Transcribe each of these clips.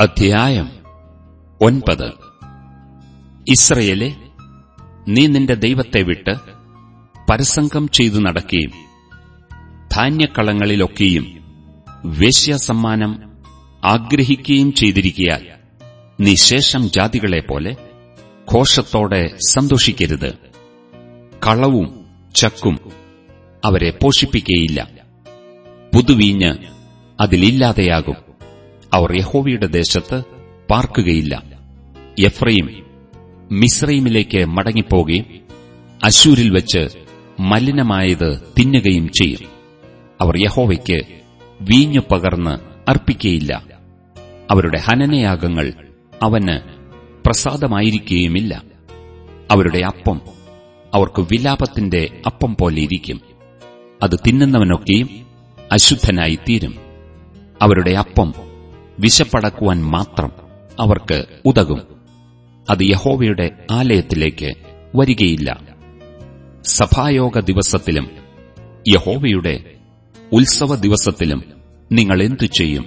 അധ്യായം ഒൻപത്. ഇസ്രയേലെ നീ നിന്റെ ദൈവത്തെ വിട്ട് പരസംഗം ചെയ്തു നടക്കുകയും ധാന്യക്കളങ്ങളിലൊക്കെയും വേശ്യാസമ്മാനം ആഗ്രഹിക്കുകയും ചെയ്തിരിക്കയാൽ നീ ശേഷം ജാതികളെപ്പോലെ ഘോഷത്തോടെ സന്തോഷിക്കരുത്. കളവും ചക്കും അവരെ പോഷിപ്പിക്കുകയില്ല പുതുവീഞ്ഞ് അതിലില്ലാതെയാകും. അവർ യഹോവയുടെ ദേശത്ത് പാർക്കുകയില്ല. എഫ്രൈം മിസ്രൈമിലേക്ക് മടങ്ങിപ്പോകുകയും അശൂരിൽ വെച്ച് മലിനമായത് തിന്നുകയും ചെയ്യും. അവർ യഹോവയ്ക്ക് വീഞ്ഞു പകർന്ന് അർപ്പിക്കയില്ല. അവരുടെ ഹനനയാഗങ്ങൾ അവന് പ്രസാദമായിരിക്കുകയുമില്ല അവരുടെ അപ്പം അവർക്ക് വിലാപത്തിന്റെ അപ്പം പോലെ ഇരിക്കും. അത് തിന്നുന്നവനൊക്കെയും അശുദ്ധനായിത്തീരും. അവരുടെ അപ്പം വിശപ്പടക്കുവാൻ മാത്രം അവർക്ക് ഉതകും. അത് യഹോവയുടെ ആലയത്തിലേക്ക് വരികയില്ല. സഭായോഗ ദിവസത്തിലും യഹോവയുടെ ഉത്സവ ദിവസത്തിലും നിങ്ങൾ എന്തു ചെയ്യും?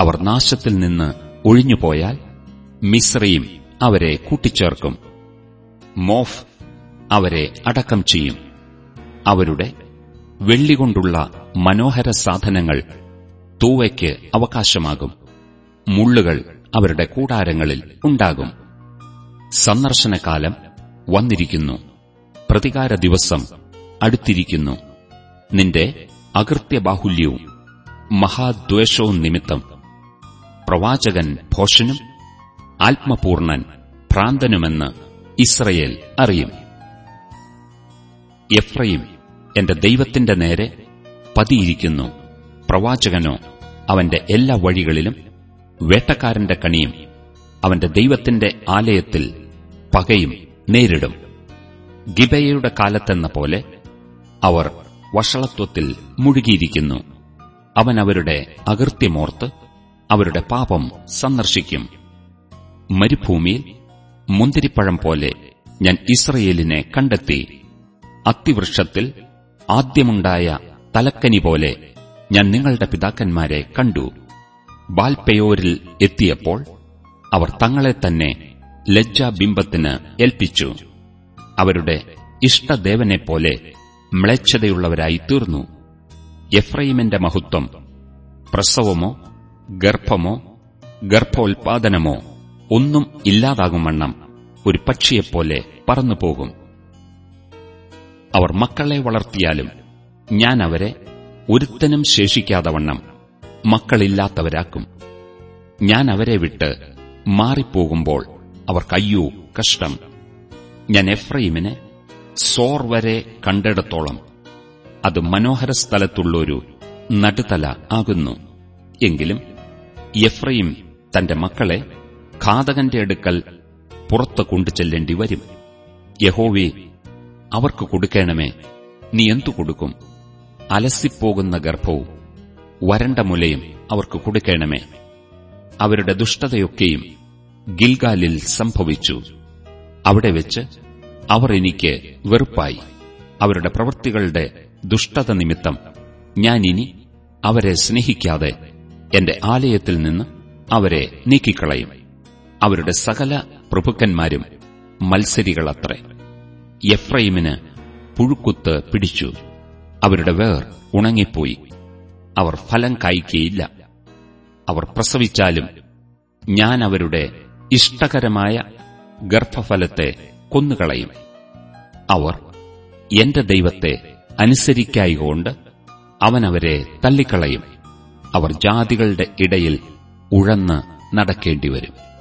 അവർ നാശത്തിൽ നിന്ന് ഒഴിഞ്ഞുപോയാൽ മിശ്രയും അവരെ കൂട്ടിച്ചേർക്കും. മോഫ് അവരെ അടക്കം ചെയ്യും. അവരുടെ വെള്ളികൊണ്ടുള്ള മനോഹര സാധനങ്ങൾ തൂവയ്ക്ക് അവകാശമാകും. മുള്ളുകൾ അവരുടെ കൂടാരങ്ങളിൽ ഉണ്ടാകും. സന്ദർശനകാലം വന്നിരിക്കുന്നു. പ്രതികാര ദിവസം അടുത്തിരിക്കുന്നു. നിന്റെ അകൃത്യബാഹുല്യവും മഹാദ്വേഷവും നിമിത്തം പ്രവാചകൻ ഭോഷനും ആത്മപൂർണൻ ഭ്രാന്തനുമെന്ന് ഇസ്രയേൽ അറിയും. എഫ്രയും എന്റെ ദൈവത്തിന്റെ നേരെ പതിയിരിക്കുന്നു. പ്രവാചകനോ അവന്റെ എല്ലാ വഴികളിലും വേട്ടക്കാരന്റെ കണിയും അവന്റെ ദൈവത്തിന്റെ ആലയത്തിൽ പകയും നേരിടും. ഗിബയുടെ കാലത്തെന്ന പോലെ അവർ വഷളത്വത്തിൽ മുഴുകിയിരിക്കുന്നു. അവൻ അവരുടെ അകൃത്യമോർത്ത് അവരുടെ പാപം സന്ദർശിക്കും. മരുഭൂമിയിൽ മുന്തിരിപ്പഴം പോലെ ഞാൻ ഇസ്രയേലിനെ കണ്ടെത്തി. അത്തിവൃക്ഷത്തിൽ ആദ്യമുണ്ടായ തലക്കനി പോലെ ഞാൻ നിങ്ങളുടെ പിതാക്കന്മാരെ കണ്ടു. ബാൽപെയോരിൽ എത്തിയപ്പോൾ അവർ തങ്ങളെ തന്നെ ലജ്ജാബിംബത്തിന് ഏൽപ്പിച്ചു. അവരുടെ ഇഷ്ടദേവനെപ്പോലെ മ്ലേച്ഛതയുള്ളവരായി തീർന്നു. എഫ്രൈമിന്റെ മഹത്വം പ്രസവമോ ഗർഭമോ ഗർഭോൽപാദനമോ ഒന്നും ഇല്ലാതാകും വണ്ണം ഒരു പക്ഷിയെപ്പോലെ പറന്നുപോകും. അവർ മക്കളെ വളർത്തിയാലും ഞാൻ അവരെ ഒരുത്തനും ശേഷിക്കാതവണ്ണം മക്കളില്ലാത്തവരാക്കും. ഞാൻ അവരെ വിട്ട് മാറിപ്പോകുമ്പോൾ അവർ കയ്യൂ കഷ്ടം. ഞാൻ എഫ്രൈമിനെ സോർ വരെ കണ്ടിടത്തോളം. അത് മനോഹര സ്ഥലത്തുള്ളൊരു നടുതല ആകുന്നു. എങ്കിലും എഫ്രൈം തന്റെ മക്കളെ ഘാതകന്റെ അടുക്കൽ പുറത്ത് കൊണ്ടുചെല്ലേണ്ടി വരും യഹോവേ അവർക്ക് കൊടുക്കണമേ. നീ എന്തു കൊടുക്കും? അലസിപ്പോകുന്ന ഗർഭവും വരണ്ട മുലയും അവർക്ക് കൊടുക്കണമേ. അവരുടെ ദുഷ്ടതയൊക്കെയും ഗിൽഗാലിൽ സംഭവിച്ചു. അവിടെ വെച്ച് അവർ എനിക്ക് വെറുപ്പായി. അവരുടെ പ്രവൃത്തികളുടെ ദുഷ്ടത നിമിത്തം ഞാൻ ഇനി അവരെ സ്നേഹിക്കാതെ എന്റെ ആലയത്തിൽ നിന്ന് അവരെ നീക്കിക്കളയും. അവരുടെ സകല പ്രഭുക്കന്മാരും മത്സരികളത്രേ. എഫ്രൈമിന് പുഴുക്കുത്ത് പിടിച്ചു. അവരുടെ വേർ ഉണങ്ങിപ്പോയി. അവർ ഫലം കായ്ക്കയില്ല. അവർ പ്രസവിച്ചാലും ഞാൻ അവരുടെ ഇഷ്ടകരമായ ഗർഭഫലത്തെ കൊന്നുകളയും. അവർ എന്റെ ദൈവത്തെ അനുസരിക്കായികൊണ്ട് അവനവരെ തള്ളിക്കളയും. അവർ ജാതികളുടെ ഇടയിൽ ഉഴന്ന് നടക്കേണ്ടിവരും.